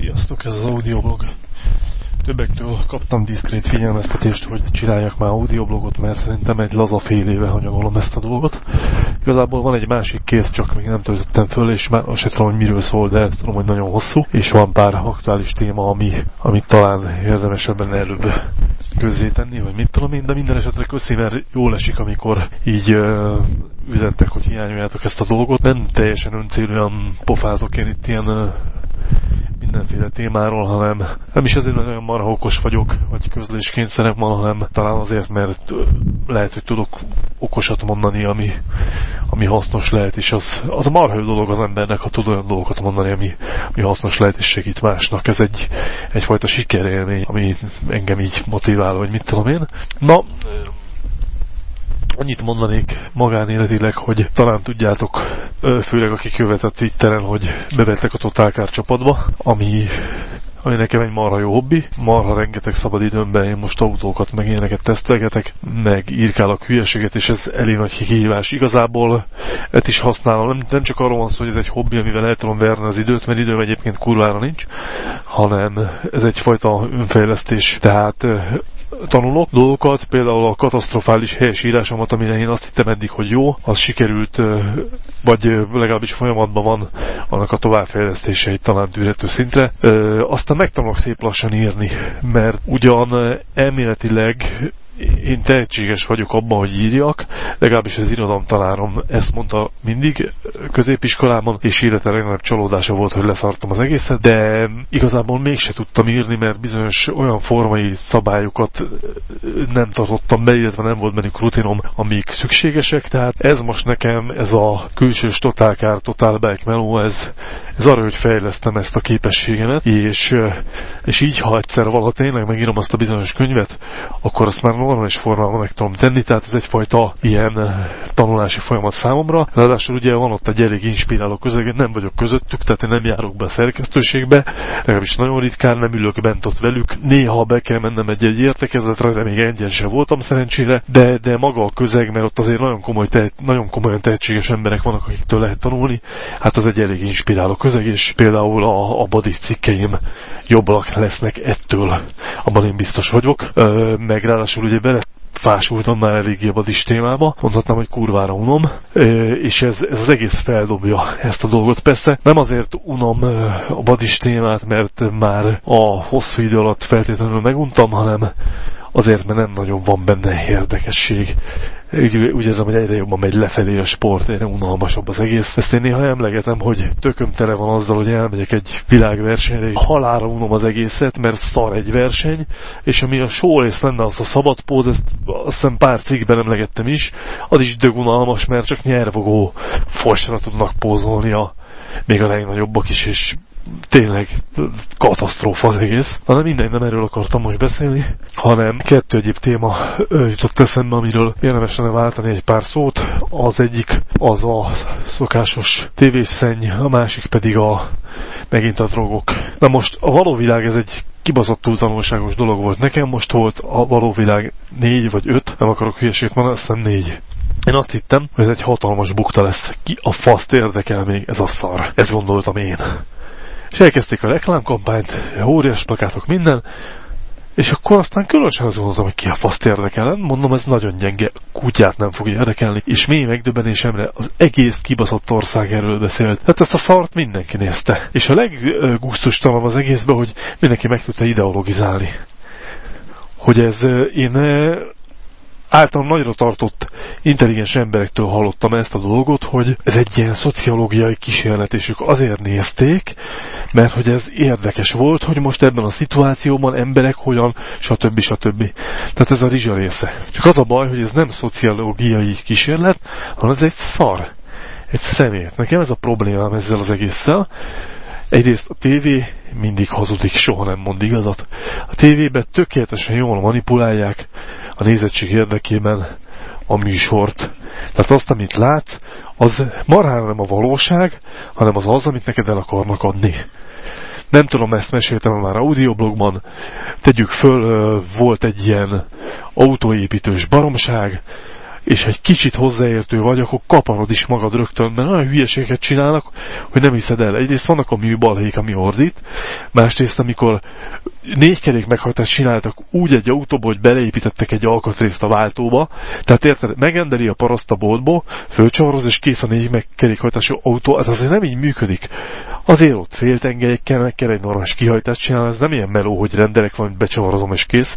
Sziasztok, ez az audioblog. Többektől kaptam diszkrét figyelmeztetést, hogy csináljak már audioblogot, mert szerintem egy laza fél éve hanyagolom ezt a dolgot. Igazából van egy másik kész, csak még nem töltöttem föl, és már azt tudom, hogy miről szól, de tudom, hogy nagyon hosszú. És van pár aktuális téma, ami, amit talán érdemesebben előbb közzétenni, vagy mit tudom én, de minden esetre köszi, mert jól esik, amikor így uh, üzentek, hogy hiányoljátok ezt a dolgot. Nem teljesen öncélűen pofázok én itt ilyen uh, mindenféle témáról, hanem nem is azért, mert olyan marha vagyok, vagy közléskényszerem van, hanem talán azért, mert lehet, hogy tudok okosat mondani, ami, ami hasznos lehet, és az, az a marha dolog az embernek, ha tud olyan dolgokat mondani, ami, ami hasznos lehet, és segít másnak. Ez egy, egyfajta sikerélmény, ami engem így motivál, vagy mit tudom én. Na, annyit mondanék magánéletileg, hogy talán tudjátok, főleg akik követett Twitteren, hogy bevettek a Totálkár csapatba, ami ami nekem egy marha jó hobbi. Marha rengeteg szabad időmben én most autókat meg ilyeneket tesztelgetek, meg írkálok hülyeséget, és ez elég nagy kihívás. Igazából ezt is használom. Nem, nem csak arról van szó, hogy ez egy hobbi, amivel el tudom verni az időt, mert időm egyébként kurvára nincs, hanem ez egyfajta önfejlesztés. Tehát tanulok dolgokat, például a katasztrofális helyesírásomat, amire én azt hittem eddig, hogy jó, az sikerült, vagy legalábbis folyamatban van annak a továbbfejlesztése egy talán tűrhető szintre. Aztán megtanulok szép lassan írni, mert ugyan elméletileg én tehetséges vagyok abban, hogy írjak, legalábbis az irodalomtanárom ezt mondta mindig középiskolában, és élete legnagyobb csalódása volt, hogy leszartam az egészet, de igazából mégse tudtam írni, mert bizonyos olyan formai szabályokat nem tartottam be, illetve nem volt bennük rutinom, amik szükségesek, tehát ez most nekem, ez a külsős totálkár, totálback meló, ez, ez arra, hogy fejlesztem ezt a képességemet, és, és így, ha egyszer valaha tényleg megírom azt a bizonyos könyvet, akkor azt már normális formában meg tudom tenni, tehát ez egyfajta ilyen eh, tanulási folyamat számomra. Ráadásul ugye van ott egy elég inspiráló közeg, nem vagyok közöttük, tehát én nem járok be a szerkesztőségbe, legalábbis nagyon ritkán nem ülök bent ott velük. Néha be kell mennem egy-egy értekezletre, de még egyen sem voltam szerencsére, de, de maga a közeg, mert ott azért nagyon, komoly tehet, nagyon komolyan tehetséges emberek vannak, akiktől lehet tanulni, hát az egy elég inspiráló közeg, és például a, a body cikkeim jobbak lesznek ettől, abban én biztos vagyok. Meg ráadásul ugye bele fásultam már eléggé a badis témába, mondhatnám, hogy kurvára unom, és ez, ez az egész feldobja ezt a dolgot. Persze nem azért unom a badis témát, mert már a hosszú idő alatt feltétlenül meguntam, hanem azért, mert nem nagyon van benne érdekesség. Úgy, úgy érzem, hogy egyre jobban megy lefelé a sport, egyre unalmasabb az egész. Ezt én néha emlegetem, hogy tököm tele van azzal, hogy elmegyek egy világversenyre, és halára unom az egészet, mert szar egy verseny, és ami a showrace lenne, az a szabadpód, ezt azt hiszem pár cikkben emlegettem is, az is dögunalmas, mert csak nyervogó fosra tudnak pózolni a még a legnagyobbak is, és tényleg katasztrófa az egész. Na, de mindegy, nem erről akartam most beszélni, hanem kettő egyéb téma jutott eszembe, amiről érdemes lenne váltani egy pár szót. Az egyik az a szokásos tévészenny, a másik pedig a megint a drogok. Na most a való világ ez egy kibaszottul tanulságos dolog volt. Nekem most volt a való világ négy vagy öt, nem akarok hülyeséget mondani, azt hiszem négy. Én azt hittem, hogy ez egy hatalmas bukta lesz. Ki a faszt érdekel még ez a szar? Ezt gondoltam én. És elkezdték a reklámkampányt, óriás plakátok, minden, és akkor aztán különösen azt gondoltam, hogy ki a faszt érdekel. Mondom, ez nagyon gyenge, kutyát nem fog érdekelni. És mély megdöbbenésemre az egész kibaszott ország erről beszélt. Hát ezt a szart mindenki nézte. És a leggusztustalanabb az egészben, hogy mindenki meg tudta ideologizálni. Hogy ez én általán nagyra tartott intelligens emberektől hallottam ezt a dolgot, hogy ez egy ilyen szociológiai kísérlet, és ők azért nézték, mert hogy ez érdekes volt, hogy most ebben a szituációban emberek hogyan, stb. stb. Tehát ez a rizsa része. Csak az a baj, hogy ez nem szociológiai kísérlet, hanem ez egy szar. Egy szemét. Nekem ez a problémám ezzel az egésszel. Egyrészt a tévé mindig hazudik, soha nem mond igazat. A tévében tökéletesen jól manipulálják, a nézettség érdekében a műsort. Tehát azt, amit látsz, az marhára nem a valóság, hanem az az, amit neked el akarnak adni. Nem tudom, ezt meséltem már audioblogban. Tegyük föl, volt egy ilyen autóépítős baromság, és egy kicsit hozzáértő vagy, akkor kaparod is magad rögtön, mert olyan hülyeségeket csinálnak, hogy nem hiszed el. Egyrészt vannak a műbalhék, ami ordít, másrészt amikor négy kerék meghajtást csináltak úgy egy autóba, hogy beleépítettek egy alkatrészt a váltóba, tehát érted, megendeli a paraszt a boltból, fölcsavaroz, és kész a négy kerékhajtású autó, ez azért nem így működik. Azért ott féltengelyekkel meg kell egy normális kihajtást csinálni, ez nem ilyen meló, hogy rendelek valamit, becsavarozom és kész.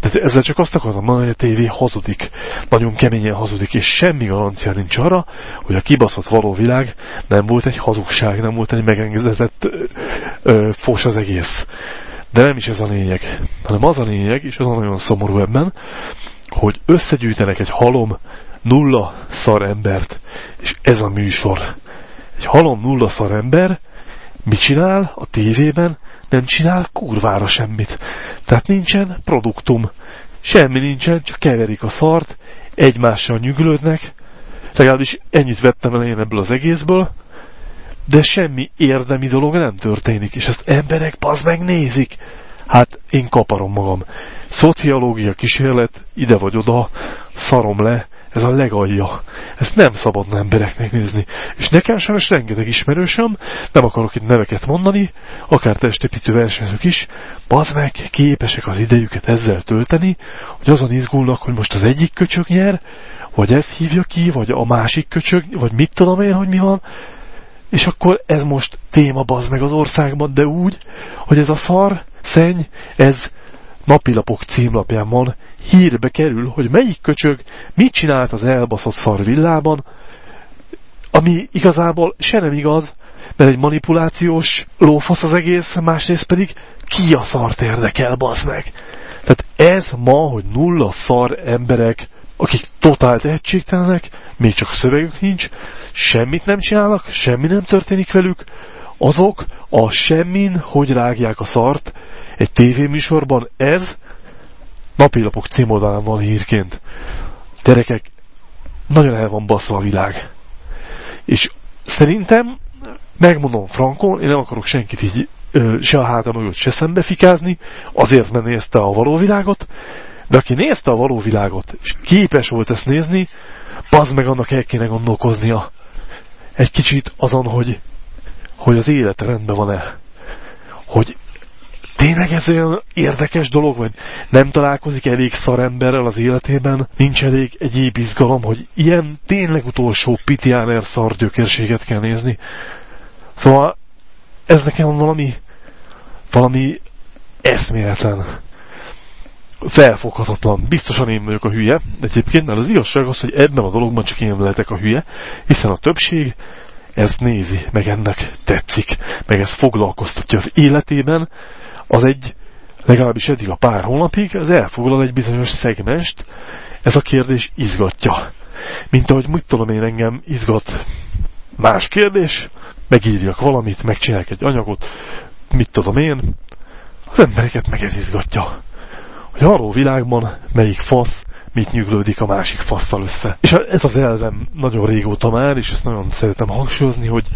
De ezzel csak azt akartam mondani, hogy a tévé hazudik. Nagyon keményen hazudik, és semmi garancia nincs arra, hogy a kibaszott való világ nem volt egy hazugság, nem volt egy megengedett fos az egész. De nem is ez a lényeg, hanem az a lényeg, és az a nagyon szomorú ebben, hogy összegyűjtenek egy halom nulla szar embert, és ez a műsor. Egy halom nulla szar ember mit csinál a tévében? Nem csinál kurvára semmit. Tehát nincsen produktum. Semmi nincsen, csak keverik a szart, egymással nyüglődnek, legalábbis ennyit vettem el én ebből az egészből, de semmi érdemi dolog nem történik, és ezt emberek paz megnézik. Hát én kaparom magam. Szociológia kísérlet, ide vagy oda, szarom le, ez a legalja. Ezt nem szabadna embereknek nézni. És nekem sajnos rengeteg ismerősöm, nem akarok itt neveket mondani, akár testépítő versenyzők is, bazd meg, képesek az idejüket ezzel tölteni, hogy azon izgulnak, hogy most az egyik köcsög nyer, vagy ez hívja ki, vagy a másik köcsög, vagy mit tudom én, hogy mi van, és akkor ez most téma bazd meg az országban, de úgy, hogy ez a szar, szenny, ez napilapok címlapján van, hírbe kerül, hogy melyik köcsög mit csinált az elbaszott szar villában, ami igazából se nem igaz, mert egy manipulációs lófasz az egész, másrészt pedig ki a szart érdekel, bazd meg. Tehát ez ma, hogy nulla szar emberek, akik totál tehetségtelenek, még csak szövegük nincs, semmit nem csinálnak, semmi nem történik velük, azok a semmin, hogy rágják a szart, egy tévéműsorban ez napilapok címoldalán van hírként. Gyerekek, nagyon el van baszva a világ. És szerintem, megmondom frankon, én nem akarok senkit így ö, se a háta mögött se szembefikázni, azért mert nézte a való világot, de aki nézte a való világot, és képes volt ezt nézni, bazd meg annak el kéne gondolkoznia egy kicsit azon, hogy, hogy az élet rendben van-e. Hogy tényleg ez olyan érdekes dolog, vagy nem találkozik elég szaremberrel az életében, nincs elég egyéb izgalom, hogy ilyen tényleg utolsó pitiáner szargyökérséget kell nézni. Szóval ez nekem valami, valami eszméletlen felfoghatatlan. Biztosan én vagyok a hülye, egyébként, mert az igazság az, hogy ebben a dologban csak én lehetek a hülye, hiszen a többség ezt nézi, meg ennek tetszik, meg ez foglalkoztatja az életében, az egy, legalábbis eddig a pár hónapig, az elfoglal egy bizonyos szegmest, ez a kérdés izgatja. Mint ahogy mit tudom én engem izgat más kérdés, megírjak valamit, megcsinálok egy anyagot, mit tudom én, az embereket meg ez izgatja hogy arról világban melyik fasz mit nyuglódik a másik fasszal össze. És ez az elvem nagyon régóta már, és ezt nagyon szeretem hangsúlyozni, hogy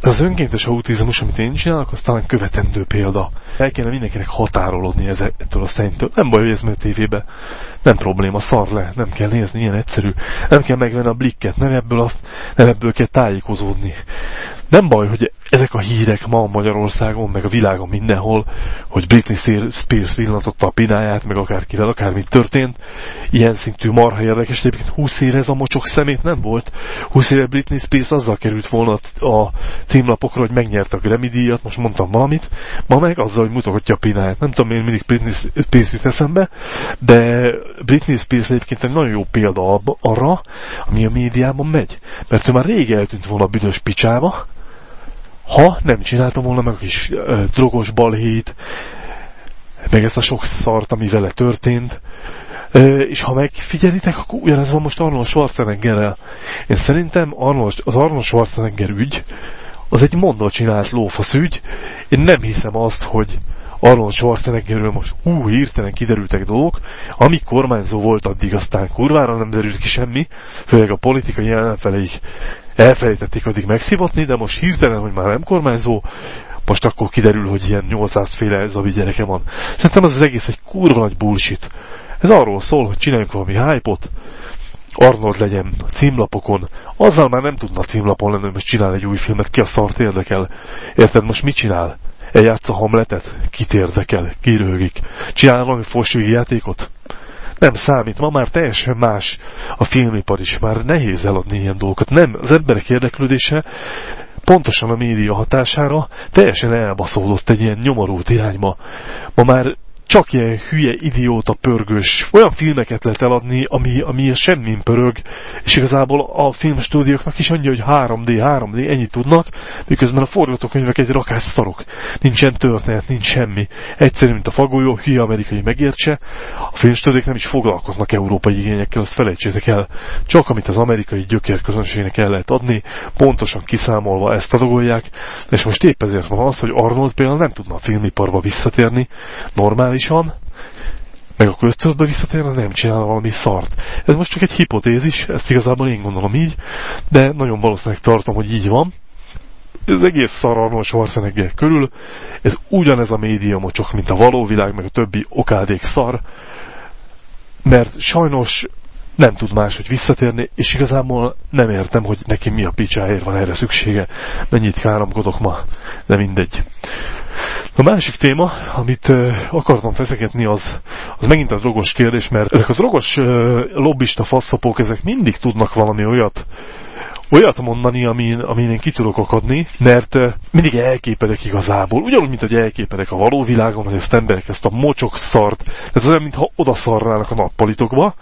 ez az önkéntes autizmus, amit én csinálok, az talán követendő példa. El kéne mindenkinek határolódni ettől a szentől. Nem baj, hogy ez megy tévébe. Nem probléma, szar le, nem kell nézni, ilyen egyszerű. Nem kell megvenni a blikket, nem ebből, azt, nem ebből kell tájékozódni. Nem baj, hogy ezek a hírek ma Magyarországon, meg a világon mindenhol, hogy Britney Spears villantotta a pináját, meg akárkivel, akármit történt, ilyen szintű marha érdekes, egyébként 20 éve ez a mocsok szemét nem volt. 20 éve Britney Spears azzal került volna a címlapokra, hogy megnyerte a Grammy díjat, most mondtam valamit, ma meg azzal, hogy mutogatja a pináját. Nem tudom, én mindig Britney Spears jut eszembe, de Britney Spears egyébként egy nagyon jó példa arra, ami a médiában megy. Mert ő már rég eltűnt volna a büdös picsába, ha nem csináltam volna meg a kis ö, drogos balhét, meg ezt a sok szart, ami vele történt, ö, és ha megfigyelitek, akkor ugyanez van most Arnold Schwarzeneggerrel. Én szerintem Arnold, az Arnold Schwarzenegger ügy, az egy mondva csinált lófasz ügy. Én nem hiszem azt, hogy Arnold Schwarzeneggerről most hú, hirtelen kiderültek dolgok, ami kormányzó volt addig, aztán kurvára nem derült ki semmi, főleg a politikai ellenfeleik elfelejtették addig megszivatni, de most hirtelen, hogy már nem kormányzó, most akkor kiderül, hogy ilyen 800 féle zavi gyereke van. Szerintem ez az egész egy kurva nagy bullshit. Ez arról szól, hogy csináljunk valami hype-ot, Arnold legyen a címlapokon, azzal már nem tudna címlapon lenni, hogy most csinál egy új filmet, ki a szart érdekel. Érted, most mit csinál? Eljátsz a Hamletet? Kit érdekel? Ki röhögik? Csinál valami fos játékot? Nem számít, ma már teljesen más a filmipar is, már nehéz eladni ilyen dolgokat. Nem, az emberek érdeklődése pontosan a média hatására teljesen elbaszódott egy ilyen nyomorult irányba. Ma már csak ilyen hülye, idióta, pörgős, olyan filmeket lehet eladni, ami, ami semmin pörög, és igazából a filmstúdióknak is annyi, hogy 3D, 3D, ennyit tudnak, miközben a forgatókönyvek egy rakás szarok. Nincsen történet, nincs semmi. Egyszerű, mint a fagolyó, hülye amerikai megértse. A filmstúdiók nem is foglalkoznak európai igényekkel, azt felejtsétek el. Csak amit az amerikai gyökérközönségnek el lehet adni, pontosan kiszámolva ezt adagolják, és most épp ezért van az, hogy Arnold például nem tudna a filmiparba visszatérni, normális normálisan, meg a köztudatba visszatérve nem csinál valami szart. Ez most csak egy hipotézis, ezt igazából én gondolom így, de nagyon valószínűleg tartom, hogy így van. Ez egész szar Arnold Schwarzenegger körül, ez ugyanez a médium, csak mint a való világ, meg a többi okádék szar, mert sajnos nem tud máshogy visszatérni, és igazából nem értem, hogy neki mi a picsáért van erre szüksége. Mennyit káromkodok ma, de mindegy. A másik téma, amit akartam feszegetni, az, az megint a drogos kérdés, mert ezek a drogos lobbista faszapók, ezek mindig tudnak valami olyat olyat mondani, amin, amin én ki tudok akadni, mert mindig elképedek igazából. Ugyanúgy, mint hogy elképedek a való világon, hogy ezt emberek ezt a mocsok szart, ez olyan, mintha odaszarnának a nappalitokba.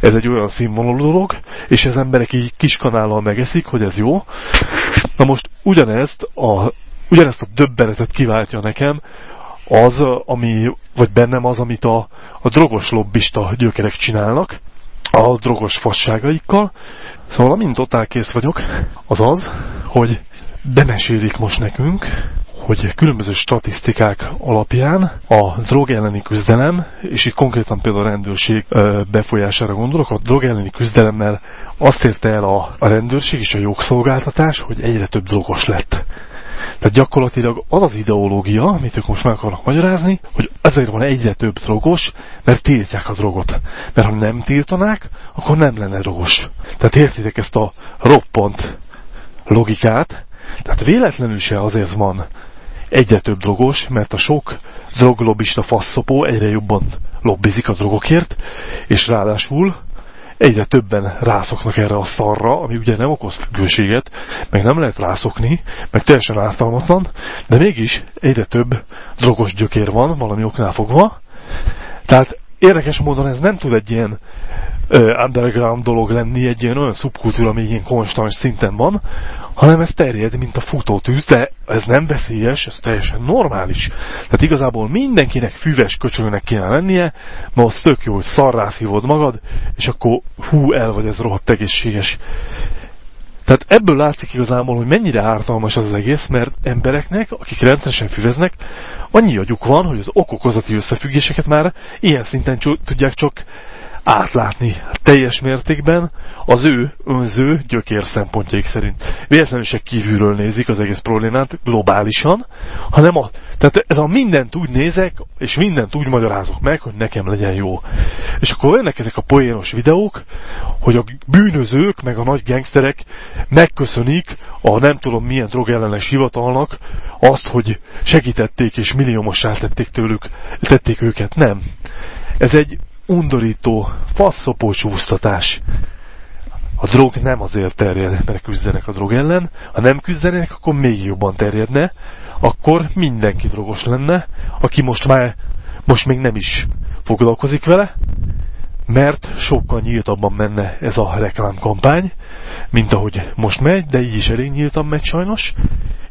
Ez egy olyan színvonalú dolog, és ez emberek így kiskanállal megeszik, hogy ez jó. Na most ugyanezt a ugyanezt a döbbenetet kiváltja nekem, az, ami, vagy bennem az, amit a, a drogos lobbista gyökerek csinálnak, a drogos fasságaikkal. Szóval amint totál kész vagyok, az az, hogy bemesélik most nekünk, hogy különböző statisztikák alapján a drog elleni küzdelem, és itt konkrétan például a rendőrség befolyására gondolok, a drog elleni küzdelemmel azt érte el a, a rendőrség és a jogszolgáltatás, hogy egyre több drogos lett. Tehát gyakorlatilag az az ideológia, amit ők most meg akarnak magyarázni, hogy ezért van egyre több drogos, mert tiltják a drogot. Mert ha nem tiltanák, akkor nem lenne drogos. Tehát értitek ezt a roppant logikát, tehát véletlenül se azért van egyre több drogos, mert a sok droglobbista faszopó egyre jobban lobbizik a drogokért, és ráadásul egyre többen rászoknak erre a szarra, ami ugye nem okoz függőséget, meg nem lehet rászokni, meg teljesen ártalmatlan, de mégis egyre több drogos gyökér van valami oknál fogva. Tehát érdekes módon ez nem tud egy ilyen underground dolog lenni, egy ilyen olyan szubkultúra, ami ilyen konstans szinten van, hanem ez terjed, mint a futótűz, de ez nem veszélyes, ez teljesen normális. Tehát igazából mindenkinek füves köcsögnek kéne lennie, ma az tök jó, hogy szarrá szívod magad, és akkor hú, el vagy, ez rohadt egészséges. Tehát ebből látszik igazából, hogy mennyire ártalmas az, egész, mert embereknek, akik rendszeresen füveznek, annyi agyuk van, hogy az okokozati összefüggéseket már ilyen szinten tudják csak átlátni teljes mértékben az ő önző gyökér szempontjaik szerint. Véletlenül se kívülről nézik az egész problémát globálisan, hanem a, tehát ez a mindent úgy nézek, és mindent úgy magyarázok meg, hogy nekem legyen jó. És akkor jönnek ezek a poénos videók, hogy a bűnözők, meg a nagy gangsterek megköszönik a nem tudom milyen drogellenes hivatalnak azt, hogy segítették és milliómossá tették tőlük, tették őket. Nem. Ez egy undorító, faszopó csúsztatás. A drog nem azért terjed, mert küzdenek a drog ellen, ha nem küzdenek, akkor még jobban terjedne, akkor mindenki drogos lenne, aki most már, most még nem is foglalkozik vele, mert sokkal nyíltabban menne ez a reklámkampány, mint ahogy most megy, de így is elég nyíltan megy sajnos,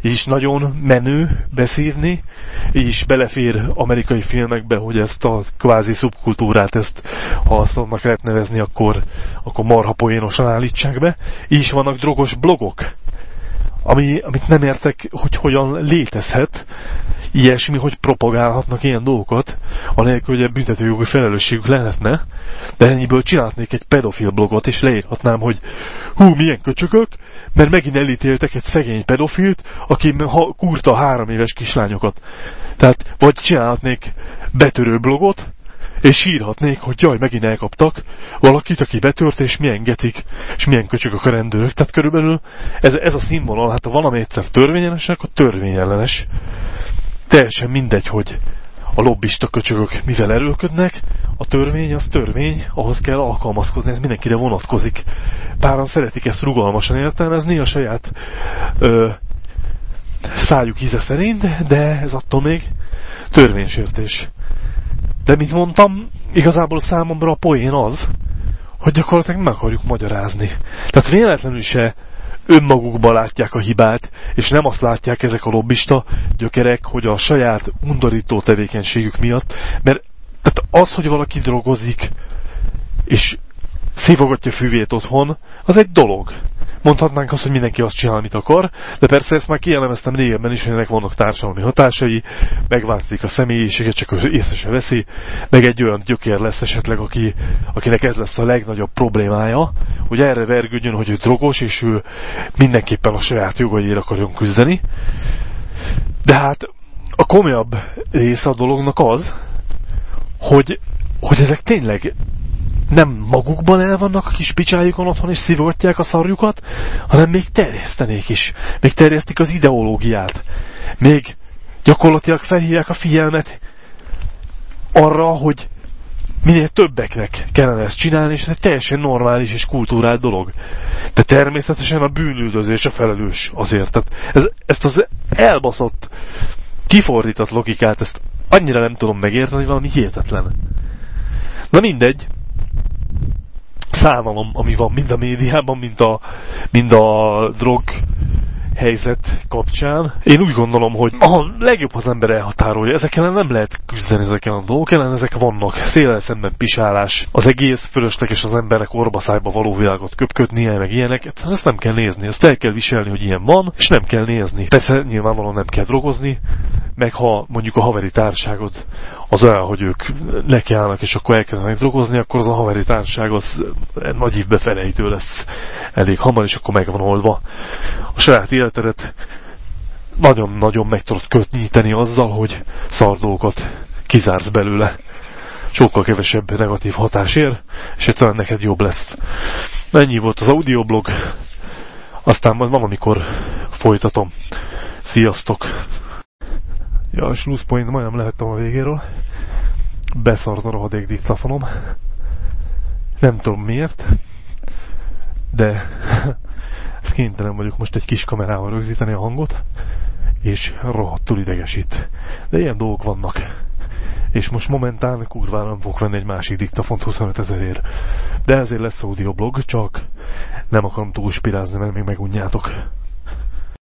így is nagyon menő beszívni, is belefér amerikai filmekbe, hogy ezt a kvázi szubkultúrát, ezt ha azt lehet nevezni, akkor, akkor marha poénosan állítsák be. Is vannak drogos blogok, ami, amit nem értek, hogy hogyan létezhet ilyesmi, hogy propagálhatnak ilyen dolgokat, anélkül, hogy a büntetőjogi felelősségük lehetne, de ennyiből csinálhatnék egy pedofil blogot, és leírhatnám, hogy hú, milyen köcsökök, mert megint elítéltek egy szegény pedofilt, aki kurta három éves kislányokat. Tehát, vagy csinálhatnék betörő blogot, és sírhatnék, hogy jaj, megint elkaptak valakit, aki betört, és milyen gecik, és milyen köcsögök a rendőrök. Tehát körülbelül ez, ez a színvonal, hát ha valami egyszer törvényellenes, akkor törvényellenes. Teljesen mindegy, hogy a lobbista köcsögök mivel erőlködnek, a törvény az törvény, ahhoz kell alkalmazkodni, ez mindenkire vonatkozik. Páran szeretik ezt rugalmasan értelmezni a saját ö, szájuk íze szerint, de ez attól még törvénysértés. De mint mondtam, igazából számomra a poén az, hogy gyakorlatilag meg akarjuk magyarázni. Tehát véletlenül se önmagukban látják a hibát, és nem azt látják ezek a lobbista gyökerek, hogy a saját undorító tevékenységük miatt, mert tehát az, hogy valaki drogozik, és szívogatja füvét otthon, az egy dolog. Mondhatnánk azt, hogy mindenki azt csinál, amit akar, de persze ezt már kielemeztem régebben is, hogy ennek vannak társadalmi hatásai, megváltozik a személyiséget, csak ő észre se veszi, meg egy olyan gyökér lesz esetleg, aki, akinek ez lesz a legnagyobb problémája, hogy erre vergődjön, hogy ő drogos, és ő mindenképpen a saját jogaiért akarjon küzdeni. De hát a komolyabb része a dolognak az, hogy, hogy ezek tényleg nem magukban el vannak a kis picsájukon otthon és szívogatják a szarjukat, hanem még terjesztenék is. Még terjesztik az ideológiát. Még gyakorlatilag felhívják a figyelmet arra, hogy minél többeknek kellene ezt csinálni, és ez egy teljesen normális és kultúrált dolog. De természetesen a bűnüldözés a felelős azért. Tehát ez, ezt az elbaszott, kifordított logikát, ezt annyira nem tudom megérteni, hogy valami hihetetlen. Na mindegy, számolom, ami van mind a médiában, mind a, mind a drog helyzet kapcsán. Én úgy gondolom, hogy a legjobb az ember elhatárolja, ezek ellen nem lehet küzdeni ezeken a dolgok ellen, ezek vannak. Szélen szemben pisálás, az egész fölösleges az emberek orbaszájba való világot köpködnie, meg ilyenek, ezt nem kell nézni, ezt el kell viselni, hogy ilyen van, és nem kell nézni. Persze nyilvánvalóan nem kell drogozni, meg ha mondjuk a haveri társágod az olyan, hogy ők nekiállnak, és akkor elkezdenek drogozni, akkor az a haveri társaság az nagy évbe felejtő lesz elég hamar, és akkor megvan oldva. A saját életedet nagyon-nagyon meg tudod kötnyíteni azzal, hogy szardókat kizársz belőle. Sokkal kevesebb negatív hatás ér, és egyszerűen neked jobb lesz. Ennyi volt az audioblog, aztán majd valamikor folytatom. Sziasztok! Ja, a slusszpoint majdnem lehettem a végéről. Beszart a rohadék diktafonom. Nem tudom miért, de kénytelen vagyok most egy kis kamerával rögzíteni a hangot, és rohadtul idegesít. De ilyen dolgok vannak. És most momentán kurvára nem fogok venni egy másik diktafont 25 ezerért. De ezért lesz audioblog, csak nem akarom túl spirázni, mert még megunjátok.